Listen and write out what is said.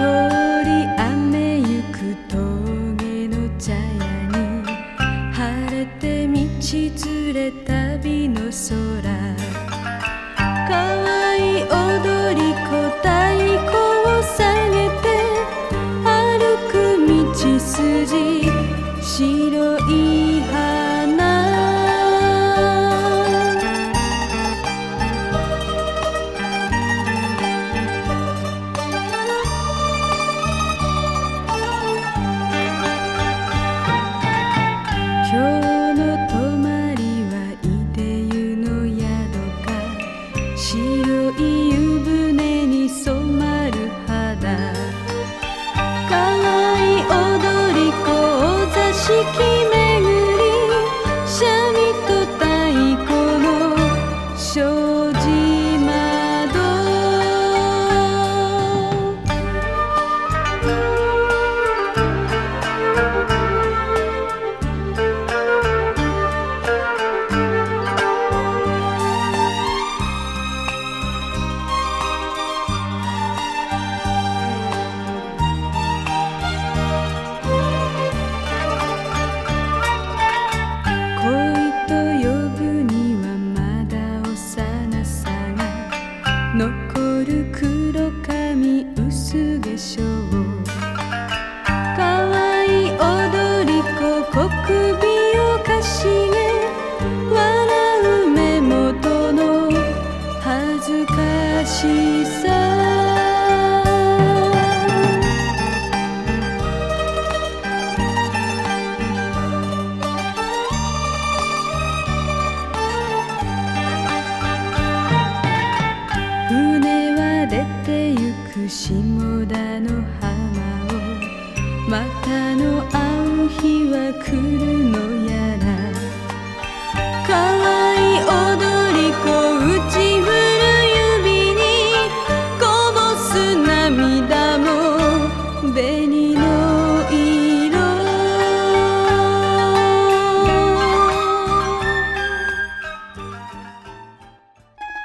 通り雨ゆく峠の茶屋に晴れて道連れ旅の空。かわいい踊り子太鼓を下げて歩く道筋。白い白い湯船に染まる肌。可愛い踊り子を座敷巡黒髪薄化粧下田の浜をまたの会う日は来る